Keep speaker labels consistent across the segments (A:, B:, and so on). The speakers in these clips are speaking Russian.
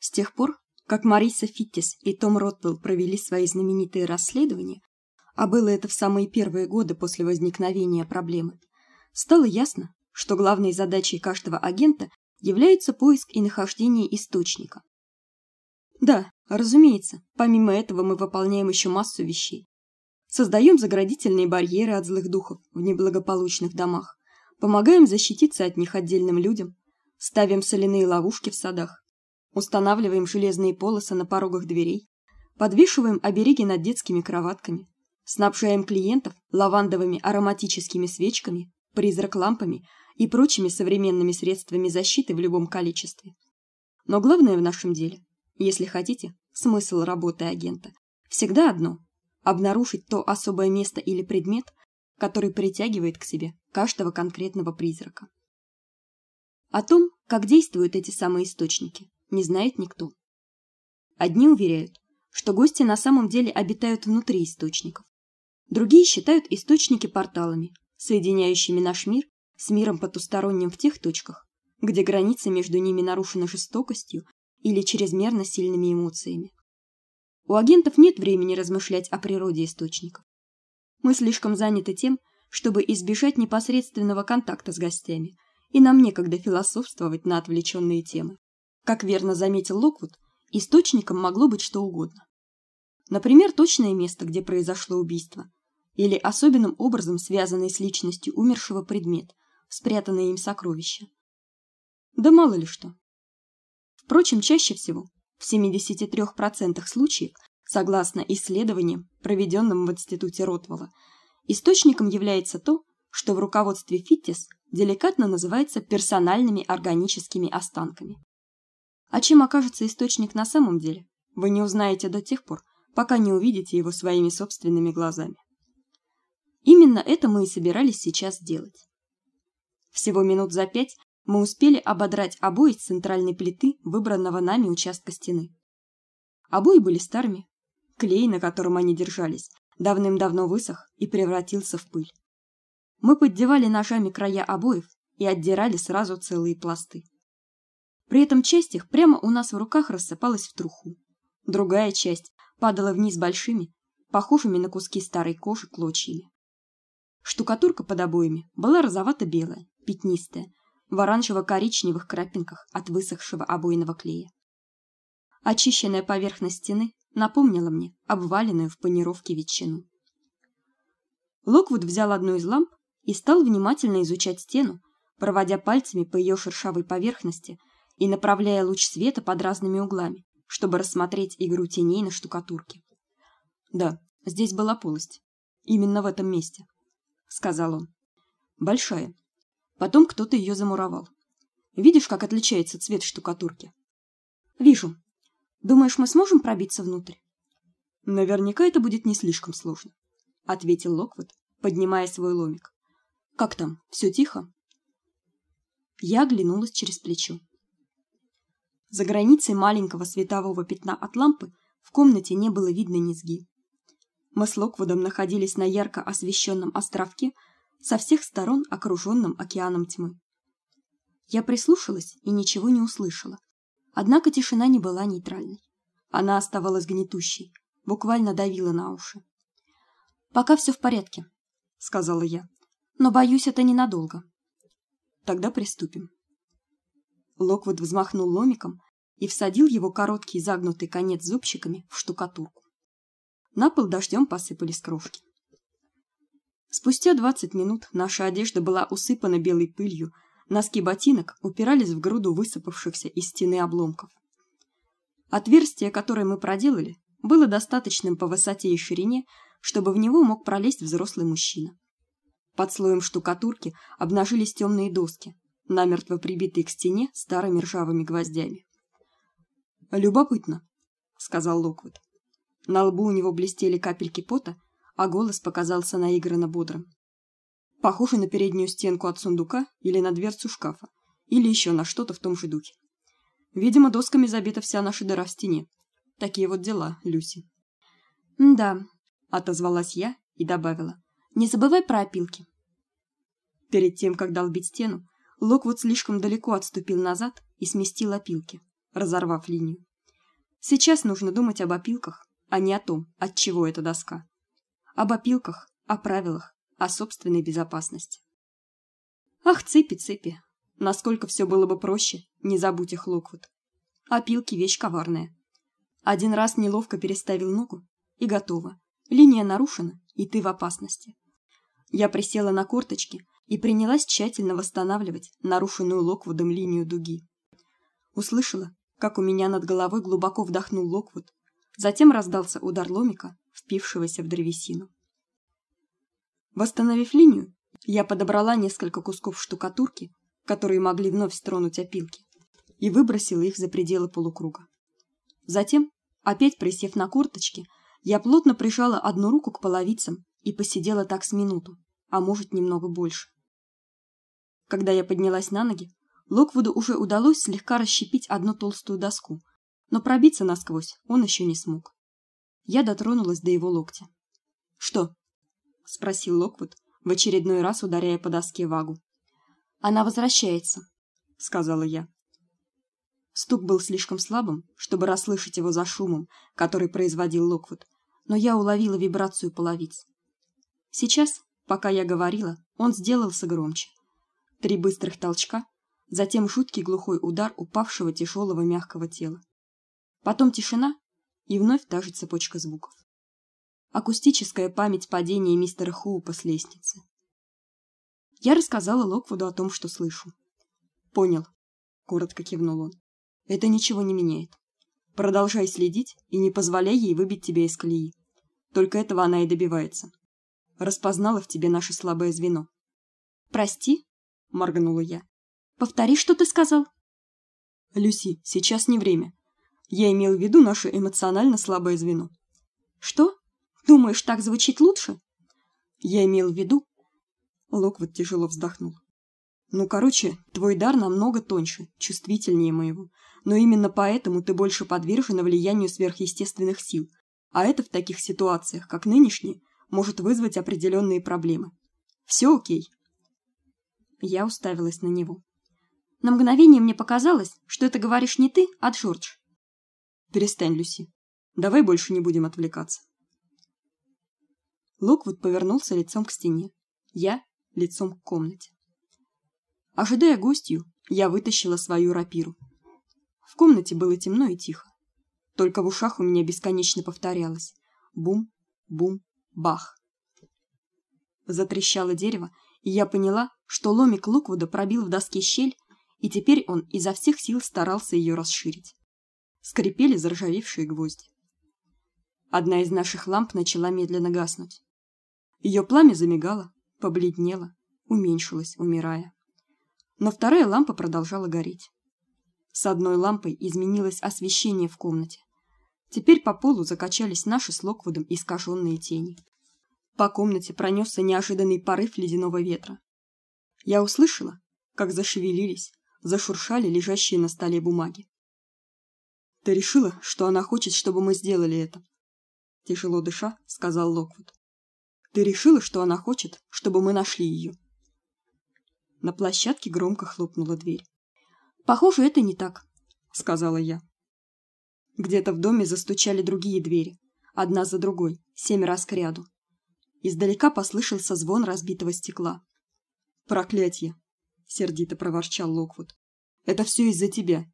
A: С тех пор, как Мариса Фиттис и Том Ротвелл провели свои знаменитые расследования, а было это в самые первые годы после возникновения проблемы, стало ясно, что главной задачей каждого агента является поиск и нахождение источника. Да, разумеется, помимо этого мы выполняем еще массу вещей. Создаем заградительные барьеры от злых духов в неблагополучных домах, помогаем защититься от них отдельным людям, ставим соляные ловушки в садах, устанавливаем железные полосы на порогах дверей, подвешиваем обереги над детскими кроватками, снабжаем клиентов лавандовыми ароматическими свечками, призрак-лампами и прочими современными средствами защиты в любом количестве. Но главное в нашем деле, если хотите, смысл работы агента всегда одно обнаружить то особое место или предмет, который притягивает к себе каждого конкретного призрака. О том, как действуют эти самые источники, не знает никто. Одни уверяют, что гости на самом деле обитают внутри источников. Другие считают источники порталами, соединяющими наш мир с миром потусторонним в тех точках, где граница между ними нарушена жестокостью или чрезмерно сильными эмоциями. У агентов нет времени размышлять о природе источников. Мы слишком заняты тем, чтобы избежать непосредственного контакта с гостями, и нам некогда философствовать на отвлеченные темы. Как верно заметил Локвуд, источником могло быть что угодно. Например, точное место, где произошло убийство, или особенным образом связанный с личностью умершего предмет, спрятанное им сокровище. Да мало ли что. Впрочем, чаще всего, в 73% случаев, согласно исследованиям, проведенным в институте Ротвелла, источником является то, что в руководстве Фиттис деликатно называется персональными органическими останками. А чем окажется источник на самом деле, вы не узнаете до тех пор, пока не увидите его своими собственными глазами. Именно это мы и собирались сейчас сделать. Всего минут за пять мы успели ободрать обои с центральной плиты выбранного нами участка стены. Обои были старыми, клей, на котором они держались, давным-давно высох и превратился в пыль. Мы поддевали ножами края обоев и отдирали сразу целые пласты. При этом часть их прямо у нас в руках рассыпалась в труху. Другая часть падала вниз большими, похожими на куски старой кожи клочьями. Штукатурка под обоями была розовато-белая, пятнистая, в оранжево-коричневых крапинках от высохшего обойного клея. Очищенная поверхность стены напомнила мне обваленную в панировке ветчину. Локвуд взял одну из ламп и стал внимательно изучать стену, проводя пальцами по ее шершавой поверхности и направляя луч света под разными углами, чтобы рассмотреть игру теней на штукатурке. Да, здесь была полость. Именно в этом месте, сказал он. Большая. Потом кто-то ее замуровал. Видишь, как отличается цвет штукатурки? Вижу. Думаешь, мы сможем пробиться внутрь? Наверняка это будет не слишком сложно, ответил Локвуд, поднимая свой ломик. Как там? Все тихо? Я оглянулась через плечо. За границей маленького светового пятна от лампы в комнате не было видно низги. Мы с Локвудом находились на ярко освещенном островке, со всех сторон окруженном океаном тьмы. Я прислушалась и ничего не услышала. Однако тишина не была нейтральной. Она оставалась гнетущей, буквально давила на уши. Пока все в порядке, сказала я. Но боюсь, это ненадолго. Тогда приступим. Локвуд взмахнул ломиком и всадил его короткий загнутый конец зубчиками в штукатурку. На пол дождем посыпались крошки. Спустя двадцать минут наша одежда была усыпана белой пылью, носки ботинок упирались в груду высыпавшихся из стены обломков. Отверстие, которое мы проделали, было достаточным по высоте и ширине, чтобы в него мог пролезть взрослый мужчина. Под слоем штукатурки обнажились темные доски, намертво прибитые к стене старыми ржавыми гвоздями. Любопытно, сказал Локвуд. На лбу у него блестели капельки пота, а голос показался наигранно бодрым. Похоже на переднюю стенку от сундука или на дверцу шкафа, или еще на что-то в том же духе. Видимо, досками забита вся наша дыра в стене. Такие вот дела, Люси. Да, отозвалась я и добавила: "Не забывай про опилки". Перед тем, как долбить стену, Локвуд слишком далеко отступил назад и сместил опилки, разорвав линию. Сейчас нужно думать об опилках, а не о том, от чего эта доска. Об опилках, о правилах, о собственной безопасности. Ах, цепи, цепи. Насколько все было бы проще, не забудь их, Локвуд. Опилки вещь коварная. Один раз неловко переставил ногу, и готово. Линия нарушена, и ты в опасности. Я присела на корточки и принялась тщательно восстанавливать нарушенную Локвудом линию дуги. Услышала, как у меня над головой глубоко вдохнул Локвуд, затем раздался удар ломика, впившегося в древесину. Восстановив линию, я подобрала несколько кусков штукатурки, которые могли вновь стронуть опилки, и выбросила их за пределы полукруга. Затем, опять присев на корточки, я плотно прижала одну руку к половицам и посидела так с минуту, а может, немного больше. Когда я поднялась на ноги, Локвуду уже удалось слегка расщепить одну толстую доску, но пробиться насквозь он еще не смог. Я дотронулась до его локтя. "Что?" спросил Локвуд, в очередной раз ударяя по доске вагу. "Она возвращается", сказала я. Стук был слишком слабым, чтобы расслышать его за шумом, который производил Локвуд, но я уловила вибрацию половиц. Сейчас, пока я говорила, он сделался громче. Три быстрых толчка, затем жуткий глухой удар упавшего тяжелого мягкого тела. Потом тишина и вновь та же цепочка звуков. Акустическая память падения мистера Хоупа с лестницы. Я рассказала Локвуду о том, что слышу. Понял, коротко кивнул он. Это ничего не меняет. Продолжай следить и не позволяй ей выбить тебя из колеи. Только этого она и добивается. Распознала в тебе наше слабое звено. Прости, моргнула я. Повтори, что ты сказал. Люси, сейчас не время. Я имел в виду наше эмоционально слабое звено. Что? Думаешь, так звучит лучше? Я имел в виду. Локвуд тяжело вздохнул. Ну, короче, твой дар намного тоньше, чувствительнее моего. Но именно поэтому ты больше подвержена влиянию сверхъестественных сил. А это в таких ситуациях, как нынешние, может вызвать определенные проблемы. Все о'кей. Я уставилась на него. На мгновение мне показалось, что это говоришь не ты, а Джордж. Перестань, Люси. Давай больше не будем отвлекаться. Локвуд повернулся лицом к стене. Я лицом к комнате. Ожидая гостью, я вытащила свою рапиру. В комнате было темно и тихо. Только в ушах у меня бесконечно повторялось: бум, бум, бах. Затрещало дерево, я поняла, что ломик Луквуда пробил в доске щель, и теперь он изо всех сил старался ее расширить. Скрипели заржавевшие гвозди. Одна из наших ламп начала медленно гаснуть. Ее пламя замигало, побледнело, уменьшилось, умирая но вторая лампа продолжала гореть. С одной лампой изменилось освещение в комнате. Теперь по полу закачались наши с Локвудом искаженные тени. По комнате пронесся неожиданный порыв ледяного ветра. Я услышала, как зашевелились, зашуршали лежащие на столе бумаги. Ты решила, что она хочет, чтобы мы сделали это? Тяжело дыша, сказал Локвуд. Ты решила, что она хочет, чтобы мы нашли ее? На площадке громко хлопнула дверь. Похоже, это не так, сказала я. Где-то в доме застучали другие двери, одна за другой, семь раз кряду. Издалека послышался звон разбитого стекла. Проклятье, сердито проворчал Локвуд. Это все из-за тебя.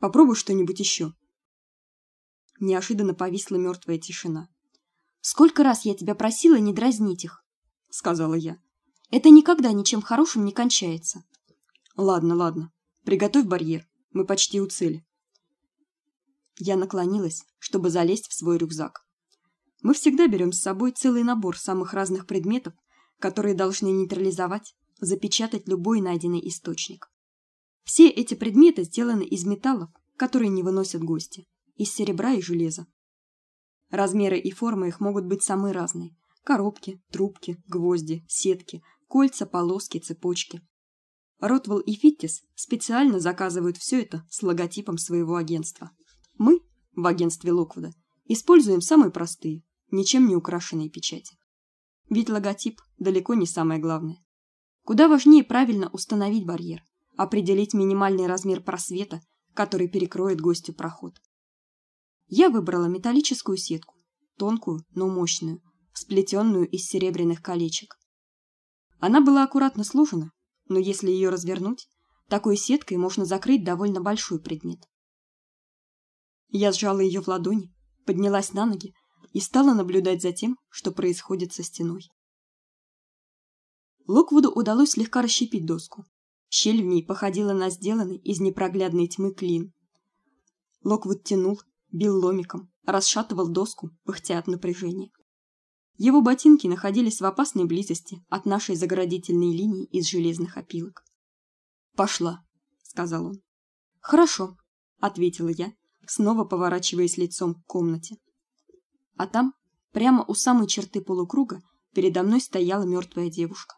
A: Попробуй что-нибудь еще. Неожиданно повисла мертвая тишина. Сколько раз я тебя просила не дразнить их, сказала я. Это никогда ничем хорошим не кончается. Ладно, ладно. Приготовь барьер. Мы почти у цели. Я наклонилась, чтобы залезть в свой рюкзак. Мы всегда берем с собой целый набор самых разных предметов, которые должны нейтрализовать, запечатать любой найденный источник. Все эти предметы сделаны из металлов, которые не выносят гости, из серебра и железа. Размеры и формы их могут быть самые разные: коробки, трубки, гвозди, сетки, кольца, полоски, цепочки. Ротвелл и Фиттис специально заказывают все это с логотипом своего агентства. Мы в агентстве Локвуда используем самые простые, ничем не украшенные печати. Ведь логотип далеко не самое главное. Куда важнее правильно установить барьер, определить минимальный размер просвета, который перекроет гостю проход. Я выбрала металлическую сетку, тонкую, но мощную, сплетенную из серебряных колечек. Она была аккуратно сложена, но если ее развернуть, такой сеткой можно закрыть довольно большой предмет. Я сжала ее в ладони, поднялась на ноги и стала наблюдать за тем, что происходит со стеной. Локвуду удалось слегка расщепить доску. Щель в ней походила на сделанный из непроглядной тьмы клин. Локвуд тянул, бил ломиком, расшатывал доску, пыхтя от напряжения. Его ботинки находились в опасной близости от нашей заградительной линии из железных опилок. "Пошла", сказал он. "Хорошо", ответила я, снова поворачиваясь лицом к комнате. А там, прямо у самой черты полукруга, передо мной стояла мертвая девушка.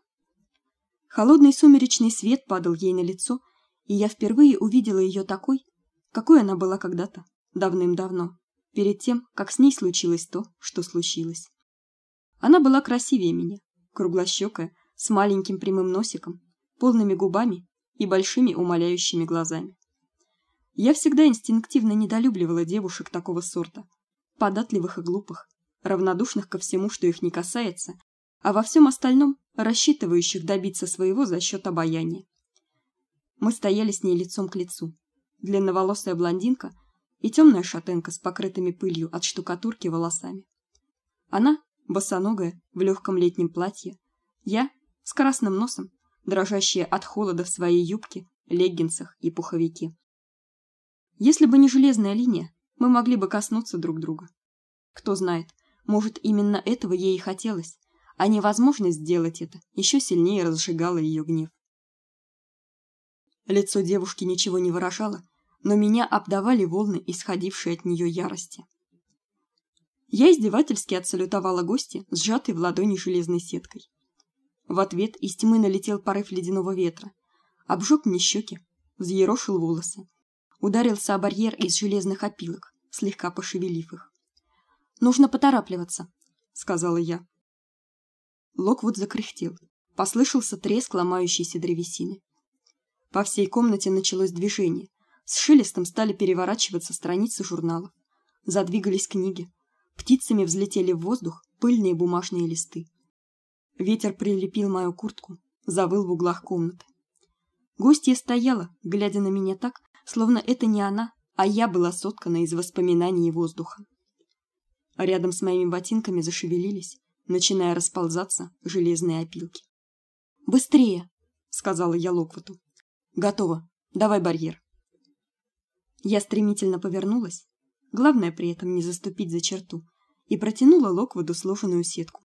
A: Холодный сумеречный свет падал ей на лицо, и я впервые увидела ее такой, какой она была когда-то, давным-давно, перед тем, как с ней случилось то, что случилось. Она была красивее меня, круглощёкая, с маленьким прямым носиком, полными губами и большими умоляющими глазами. Я всегда инстинктивно недолюбливала девушек такого сорта, податливых и глупых, равнодушных ко всему, что их не касается, а во всем остальном рассчитывающих добиться своего за счет обаяния. Мы стояли с ней лицом к лицу. Длинноволосая блондинка и темная шатенка с покрытыми пылью от штукатурки волосами. Она босоногая в легком летнем платье, я с красным носом, дрожащая от холода в своей юбке, леггинсах и пуховике. Если бы не железная линия, мы могли бы коснуться друг друга. Кто знает, может, именно этого ей и хотелось а невозможность сделать это еще сильнее разжигала ее гнев. Лицо девушки ничего не выражало, но меня обдавали волны исходившей от нее ярости. Я издевательски отсалютовала гостье, сжатой в ладони железной сеткой. В ответ из тьмы налетел порыв ледяного ветра, обжег мне щеки, взъерошил волосы, ударился о барьер из железных опилок, слегка пошевелив их. Нужно поторапливаться, сказала я. Локвуд закряхтел. Послышался треск ломающейся древесины. По всей комнате началось движение. С шелестом стали переворачиваться страницы журналов. Задвигались книги. Птицами взлетели в воздух пыльные бумажные листы. Ветер прилепил мою куртку, завыл в углах комнаты. Гостья стояла, глядя на меня так, словно это не она, а я была соткана из воспоминаний и воздуха. Рядом с моими ботинками зашевелились, начиная расползаться железные опилки. Быстрее, сказала я Локвоту. Готово. Давай барьер. Я стремительно повернулась, главное при этом не заступить за черту, и протянула Локводу сложенную сетку.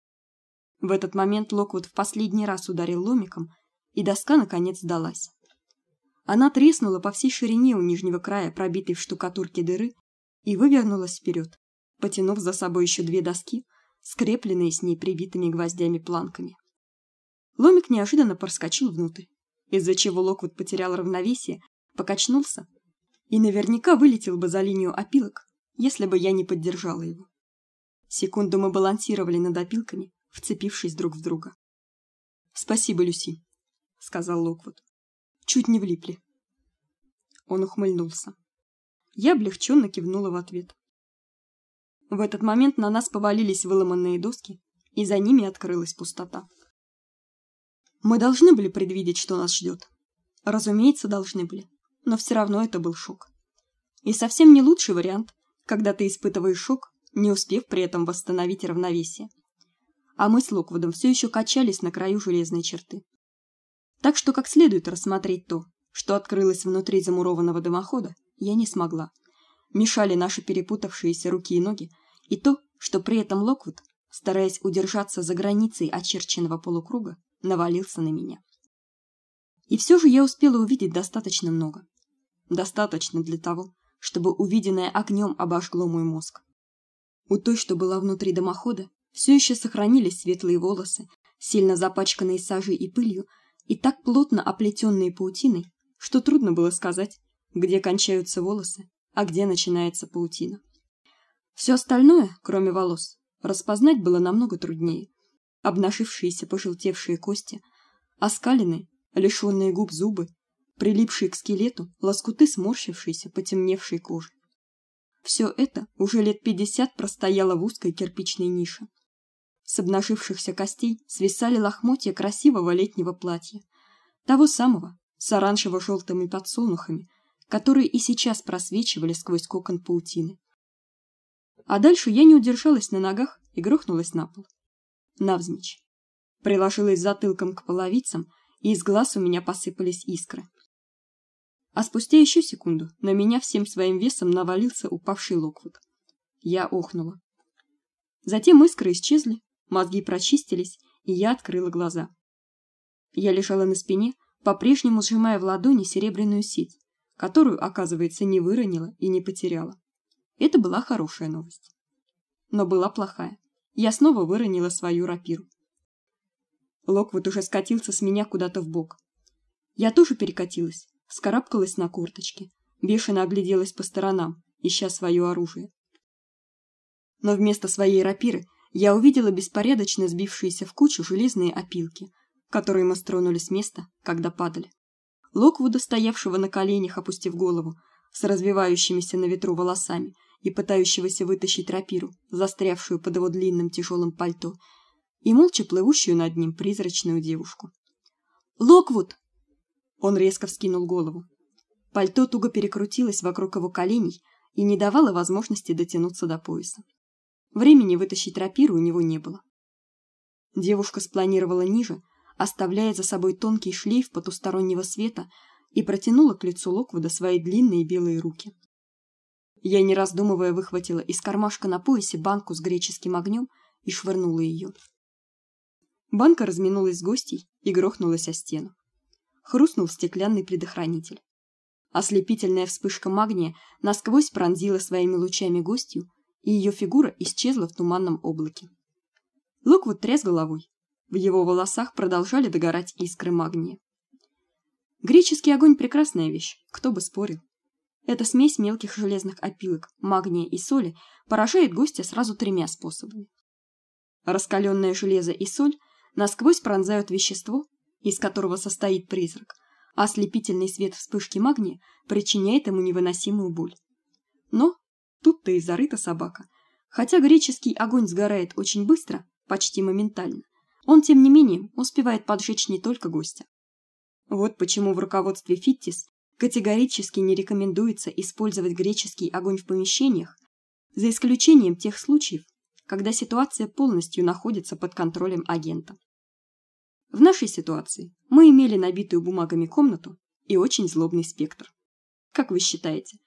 A: В этот момент Локвуд в последний раз ударил ломиком, и доска наконец сдалась. Она треснула по всей ширине у нижнего края пробитой в штукатурке дыры и вывернулась вперед, потянув за собой еще две доски, скрепленные с ней прибитыми гвоздями планками. Ломик неожиданно проскочил внутрь, из-за чего Локвуд потерял равновесие, покачнулся и наверняка вылетел бы за линию опилок, если бы я не поддержала его. Секунду мы балансировали над опилками, вцепившись друг в друга. "Спасибо, Люси", сказал Локвуд. "Чуть не влипли". Он ухмыльнулся. Я облегченно кивнула в ответ. В этот момент на нас повалились выломанные доски, и за ними открылась пустота. Мы должны были предвидеть, что нас ждет. Разумеется, должны были, но все равно это был шок. И совсем не лучший вариант, когда ты испытываешь шок, не успев при этом восстановить равновесие. А мы с Локвудом все еще качались на краю железной черты. Так что как следует рассмотреть то, что открылось внутри замурованного дымохода, я не смогла мешали наши перепутавшиеся руки и ноги, и то, что при этом Локвуд, стараясь удержаться за границей очерченного полукруга, навалился на меня. И все же я успела увидеть достаточно много. Достаточно для того, чтобы увиденное огнем обожгло мой мозг. У той, что была внутри дымохода, все еще сохранились светлые волосы, сильно запачканные сажей и пылью, и так плотно оплетенные паутиной, что трудно было сказать, где кончаются волосы, а где начинается паутина. Все остальное, кроме волос, распознать было намного труднее. Обнажившиеся пожелтевшие кости, оскаленные, лишённые губ зубы, прилипшие к скелету лоскуты сморщившейся, потемневшей кожи. Все это уже лет пятьдесят простояло в узкой кирпичной нише. С обнажившихся костей свисали лохмотья красивого летнего платья, того самого, с оранжево желтыми подсолнухами, которые и сейчас просвечивали сквозь кокон паутины. А дальше я не удержалась на ногах и грохнулась на пол. Навзничь. Приложилась затылком к половицам, и из глаз у меня посыпались искры. А спустя еще секунду на меня всем своим весом навалился упавший Локвуд. Я охнула. Затем искры исчезли, мозги прочистились, и я открыла глаза. Я лежала на спине, по-прежнему сжимая в ладони серебряную сеть, которую, оказывается, не выронила и не потеряла. Это была хорошая новость. Но была плохая. Я снова выронила свою рапиру. Локвуд уже скатился с меня куда-то в бок. Я тоже перекатилась, вскарабкалась на корточки, бешено огляделась по сторонам, ища свое оружие. Но вместо своей рапиры я увидела беспорядочно сбившиеся в кучу железные опилки, которые мы стронули с места, когда падали. Локвуда, стоявшего на коленях, опустив голову, с развивающимися на ветру волосами и пытающегося вытащить рапиру, застрявшую под его длинным тяжелым пальто, и молча плывущую над ним призрачную девушку. "Локвуд!" Он резко вскинул голову. Пальто туго перекрутилось вокруг его коленей и не давало возможности дотянуться до пояса. Времени вытащить рапиру у него не было. Девушка спланировала ниже, оставляя за собой тонкий шлейф потустороннего света, и протянула к лицу Локвуда свои длинные белые руки. Я не раздумывая выхватила из кармашка на поясе банку с греческим огнем и швырнула ее. Банка разминулась с гостей и грохнулась о стену хрустнул стеклянный предохранитель. Ослепительная вспышка магния насквозь пронзила своими лучами гостью, и ее фигура исчезла в туманном облаке. Локвуд тряс головой. В его волосах продолжали догорать искры магния. Греческий огонь прекрасная вещь, кто бы спорил. Эта смесь мелких железных опилок, магния и соли поражает гостя сразу тремя способами. Раскаленное железо и соль насквозь пронзают вещество, из которого состоит призрак, а ослепительный свет вспышки магния причиняет ему невыносимую боль. Но тут-то и зарыта собака. Хотя греческий огонь сгорает очень быстро, почти моментально, он тем не менее успевает поджечь не только гостя. Вот почему в руководстве Фиттис категорически не рекомендуется использовать греческий огонь в помещениях, за исключением тех случаев, когда ситуация полностью находится под контролем агента. В нашей ситуации мы имели набитую бумагами комнату и очень злобный спектр. Как вы считаете,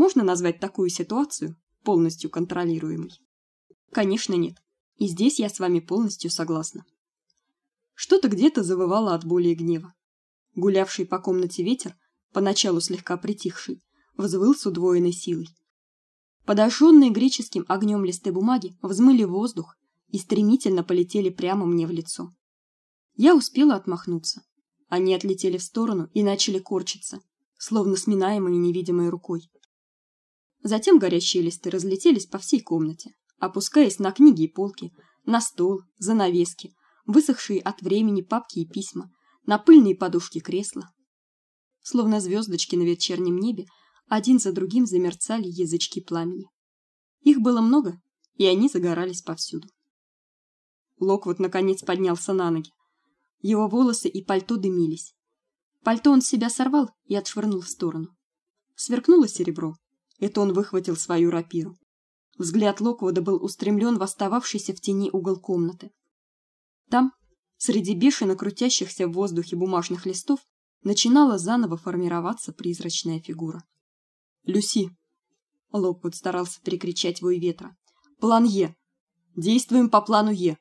A: можно назвать такую ситуацию полностью контролируемой? Конечно, нет. И здесь я с вами полностью согласна. Что-то где-то завывало от боли и гнева. Гулявший по комнате ветер, поначалу слегка притихший, взвыл с удвоенной силой. Подожженные греческим огнем листы бумаги взмыли в воздух и стремительно полетели прямо мне в лицо. Я успела отмахнуться. Они отлетели в сторону и начали корчиться, словно сминаемые невидимой рукой. Затем горящие листы разлетелись по всей комнате, опускаясь на книги и полки, на стол, занавески, высохшие от времени папки и письма, на пыльные подушки кресла. Словно звездочки на вечернем небе, один за другим замерцали язычки пламени. Их было много, и они загорались повсюду. Локвуд наконец поднялся на ноги. Его волосы и пальто дымились. Пальто он с себя сорвал и отшвырнул в сторону. Сверкнуло серебро. Это он выхватил свою рапиру. Взгляд Локвуда был устремлен в остававшийся в тени угол комнаты. Там, среди бешено крутящихся в воздухе бумажных листов, начинала заново формироваться призрачная фигура. Люси. Локвуд старался перекричать вой ветра. План Е. Действуем по плану Е.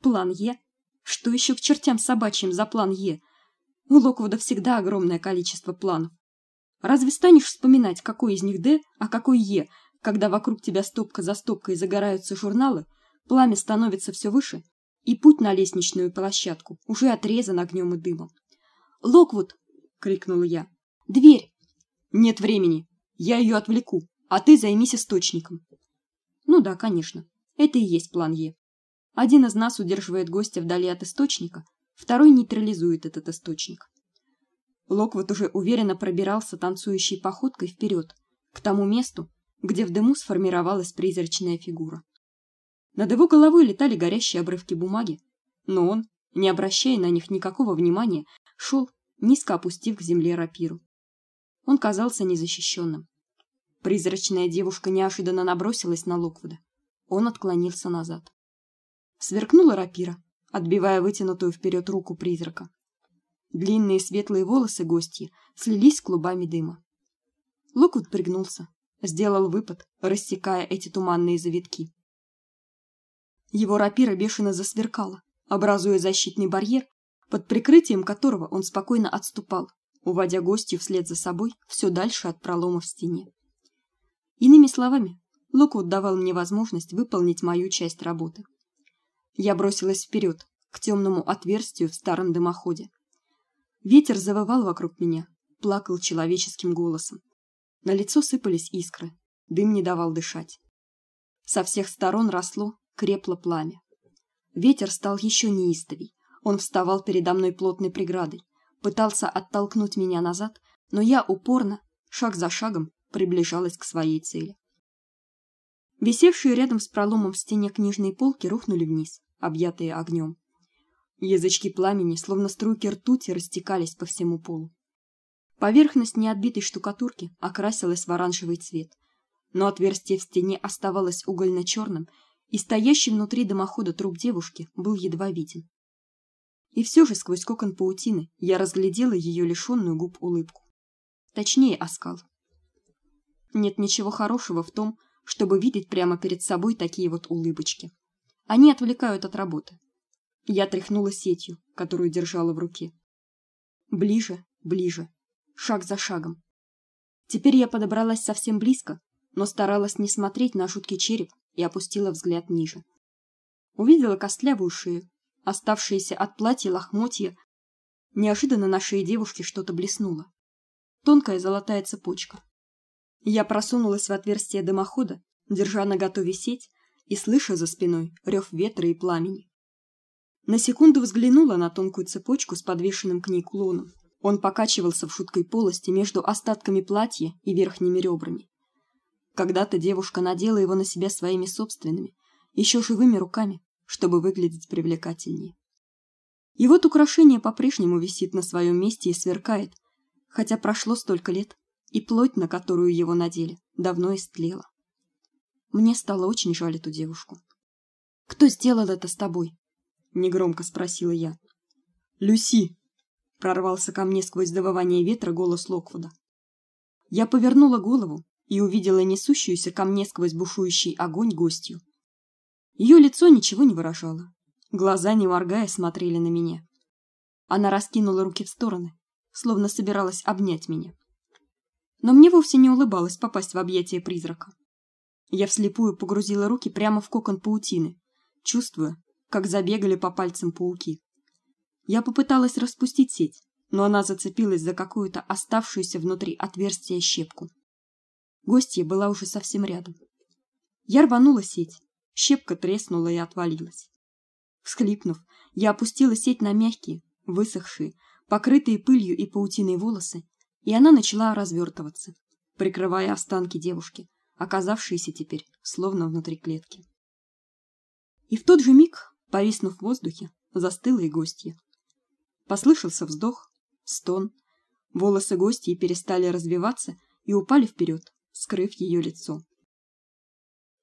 A: План Е что еще к чертям собачьим за план Е? У Локвуда всегда огромное количество планов. Разве станешь вспоминать, какой из них Д, а какой Е, когда вокруг тебя стопка за стопкой загораются журналы, пламя становится все выше, и путь на лестничную площадку уже отрезан огнем и дымом. "Локвуд!" крикнула я. "Дверь!" "Нет времени. Я ее отвлеку, а ты займись источником". Ну да, конечно. Это и есть план Е. Один из нас удерживает гостя вдали от источника, второй нейтрализует этот источник. Локвуд уже уверенно пробирался танцующей походкой вперед, к тому месту, где в дыму сформировалась призрачная фигура. Над его головой летали горящие обрывки бумаги, но он, не обращая на них никакого внимания, шел, низко опустив к земле рапиру. Он казался незащищенным. Призрачная девушка неожиданно набросилась на Локвуда. Он отклонился назад. Сверкнула рапира, отбивая вытянутую вперед руку призрака. Длинные светлые волосы гостьи слились клубами дыма. Локвуд пригнулся, сделал выпад, рассекая эти туманные завитки. Его рапира бешено засверкала, образуя защитный барьер, под прикрытием которого он спокойно отступал, уводя гостью вслед за собой все дальше от пролома в стене. Иными словами, Локвуд давал мне возможность выполнить мою часть работы. Я бросилась вперед к темному отверстию в старом дымоходе. Ветер завывал вокруг меня, плакал человеческим голосом. На лицо сыпались искры, дым не давал дышать. Со всех сторон росло, крепло пламя. Ветер стал еще неистовей. Он вставал передо мной плотной преградой, пытался оттолкнуть меня назад, но я упорно, шаг за шагом, приближалась к своей цели. Висевшие рядом с проломом в стене книжные полки рухнули вниз, объятые огнем. Язычки пламени, словно струйки ртути, растекались по всему полу. Поверхность неотбитой штукатурки окрасилась в оранжевый цвет, но отверстие в стене оставалось угольно черным и стоящий внутри дымохода труп девушки был едва виден. И все же сквозь кокон паутины я разглядела ее лишенную губ улыбку. Точнее, оскал. Нет ничего хорошего в том, чтобы видеть прямо перед собой такие вот улыбочки. Они отвлекают от работы. Я тряхнула сетью, которую держала в руке. Ближе, ближе, шаг за шагом. Теперь я подобралась совсем близко, но старалась не смотреть на жуткий череп и опустила взгляд ниже. Увидела костлявую шею, оставшиеся от платья лохмотья. Неожиданно на шее девушки что-то блеснуло. Тонкая золотая цепочка. Я просунулась в отверстие дымохода, держа наготове сеть и слыша за спиной рев ветра и пламени. На секунду взглянула на тонкую цепочку с подвешенным к ней кулоном. Он покачивался в шуткой полости между остатками платья и верхними ребрами. Когда-то девушка надела его на себя своими собственными, еще живыми руками, чтобы выглядеть привлекательнее. И вот украшение по-прежнему висит на своем месте и сверкает, хотя прошло столько лет, и плоть, на которую его надели, давно истлела. Мне стало очень жаль эту девушку. Кто сделал это с тобой? Негромко спросила я. Люси, прорвался ко мне сквозь завывание ветра голос Локвуда. Я повернула голову и увидела несущуюся ко мне сквозь бушующий огонь гостью. Ее лицо ничего не выражало. Глаза, не моргая, смотрели на меня. Она раскинула руки в стороны, словно собиралась обнять меня. Но мне вовсе не улыбалось попасть в объятия призрака. Я вслепую погрузила руки прямо в кокон паутины, чувствуя, как забегали по пальцам пауки. Я попыталась распустить сеть, но она зацепилась за какую-то оставшуюся внутри отверстия щепку. Гостья была уже совсем рядом. Я рванула сеть. Щепка треснула и отвалилась. Всхлипнув, я опустила сеть на мягкие, высохшие, покрытые пылью и паутиной волосы, и она начала развертываться, прикрывая останки девушки, оказавшиеся теперь словно внутри клетки. И в тот же миг Повиснув в воздухе, застыла и гостья. Послышался вздох, стон. Волосы гостьи перестали развиваться и упали вперед, скрыв ее лицо.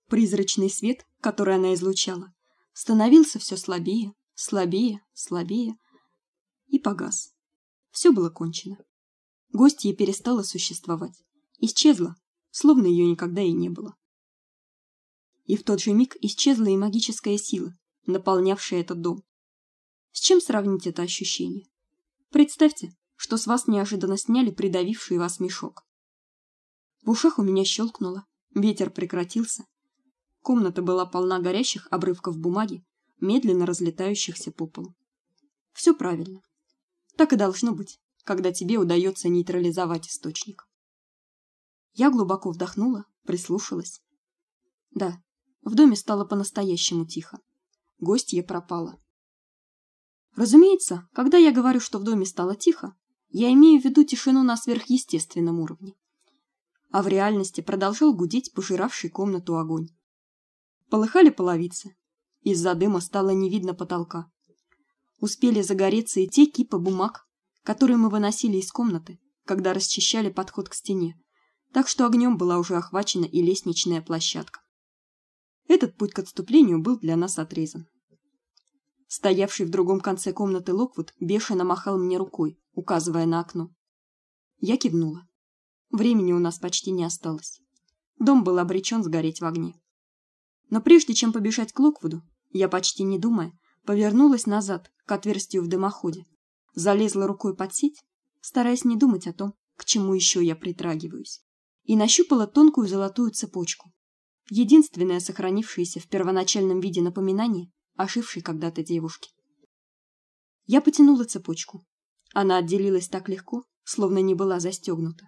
A: Призрачный свет, который она излучала, становился все слабее, слабее, слабее и погас. Все было кончено. Гостья перестала существовать, исчезла, словно ее никогда и не было. И в тот же миг исчезла и магическая сила, наполнявший этот дом. С чем сравнить это ощущение? Представьте, что с вас неожиданно сняли придавивший вас мешок. В ушах у меня щелкнуло, ветер прекратился. Комната была полна горящих обрывков бумаги, медленно разлетающихся по полу. Все правильно. Так и должно быть, когда тебе удается нейтрализовать источник. Я глубоко вдохнула, прислушалась. Да, в доме стало по-настоящему тихо гостья пропала. Разумеется, когда я говорю, что в доме стало тихо, я имею в виду тишину на сверхъестественном уровне. а в реальности продолжал гудеть пожиравший комнату огонь. Полыхали половицы. Из-за дыма стало не видно потолка. Успели загореться и те кипы бумаг, которые мы выносили из комнаты, когда расчищали подход к стене, так что огнем была уже охвачена и лестничная площадка. Этот путь к отступлению был для нас отрезан. Стоявший в другом конце комнаты Локвуд бешено махал мне рукой, указывая на окно. Я кивнула. Времени у нас почти не осталось. Дом был обречен сгореть в огне. Но прежде чем побежать к Локвуду, я почти не думая повернулась назад к отверстию в дымоходе, залезла рукой под сеть, стараясь не думать о том, к чему еще я притрагиваюсь, и нащупала тонкую золотую цепочку, единственное сохранившееся в первоначальном виде напоминание ошившей когда-то девушки. Я потянула цепочку. Она отделилась так легко, словно не была застегнута.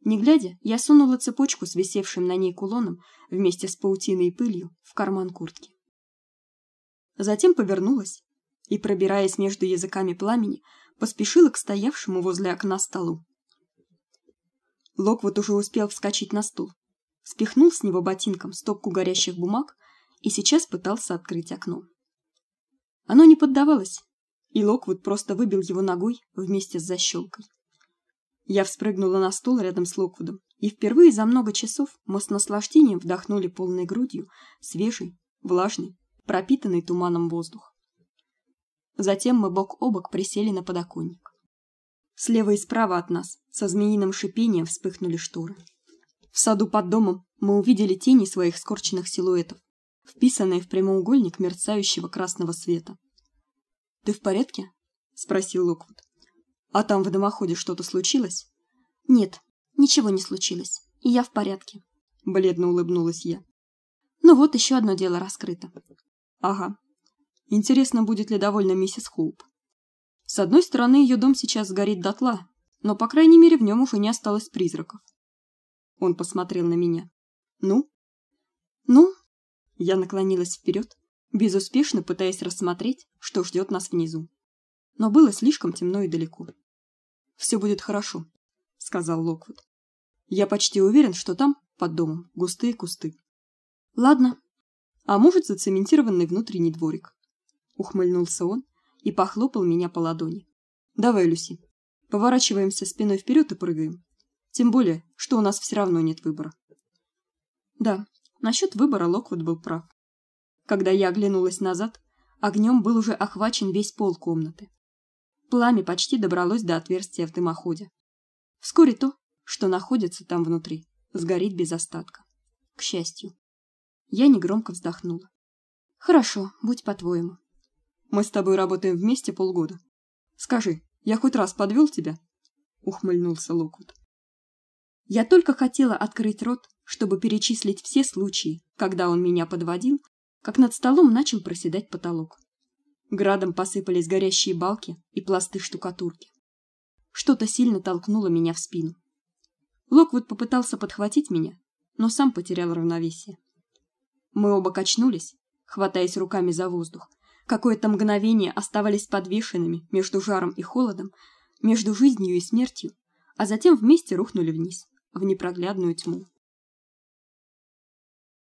A: Не глядя, я сунула цепочку с висевшим на ней кулоном вместе с паутиной и пылью в карман куртки. Затем повернулась и, пробираясь между языками пламени, поспешила к стоявшему возле окна столу. Локвуд уже успел вскочить на стул, спихнул с него ботинком стопку горящих бумаг и сейчас пытался открыть окно. Оно не поддавалось, и Локвуд просто выбил его ногой вместе с защелкой. Я вспрыгнула на стул рядом с Локвудом, и впервые за много часов мы с наслаждением вдохнули полной грудью свежий, влажный, пропитанный туманом воздух. Затем мы бок о бок присели на подоконник. Слева и справа от нас со змеиным шипением вспыхнули шторы. В саду под домом мы увидели тени своих скорченных силуэтов, вписанные в прямоугольник мерцающего красного света. "Ты в порядке?" спросил Локвуд. "А там в дымоходе что-то случилось?"
B: "Нет, ничего не случилось. И я в порядке",
A: бледно улыбнулась я.
B: "Ну вот еще одно дело раскрыто".
A: "Ага. Интересно, будет ли довольна миссис Хоуп. С одной стороны, ее дом сейчас сгорит дотла, но по крайней мере в нем уже не осталось призраков". Он посмотрел на меня. "Ну?"
B: "Ну,
A: я наклонилась вперед, безуспешно пытаясь рассмотреть, что ждет нас внизу. Но было слишком темно и далеко. Все будет хорошо, сказал Локвуд. Я почти уверен, что там, под домом, густые кусты.
B: Ладно.
A: А может, зацементированный внутренний дворик. Ухмыльнулся он и похлопал меня по ладони. Давай, Люси. Поворачиваемся спиной вперед и прыгаем. Тем более, что у нас все равно нет выбора. Да, Насчет выбора Локвуд был прав. Когда я оглянулась назад, огнем был уже охвачен весь пол комнаты. Пламя почти добралось до отверстия в дымоходе. Вскоре то, что находится там внутри, сгорит без остатка. К счастью. Я негромко вздохнула. Хорошо, будь по-твоему. Мы с тобой работаем вместе полгода. Скажи, я хоть раз подвел тебя? ухмыльнулся Локвуд. Я только хотела открыть рот, чтобы перечислить все случаи, когда он меня подводил, как над столом начал проседать потолок. Градом посыпались горящие балки и пласты штукатурки. Что-то сильно толкнуло меня в спину. Локвуд попытался подхватить меня, но сам потерял равновесие. Мы оба качнулись, хватаясь руками за воздух. Какое-то мгновение оставались подвешенными между жаром и холодом, между жизнью и смертью, а затем вместе рухнули вниз, в непроглядную тьму.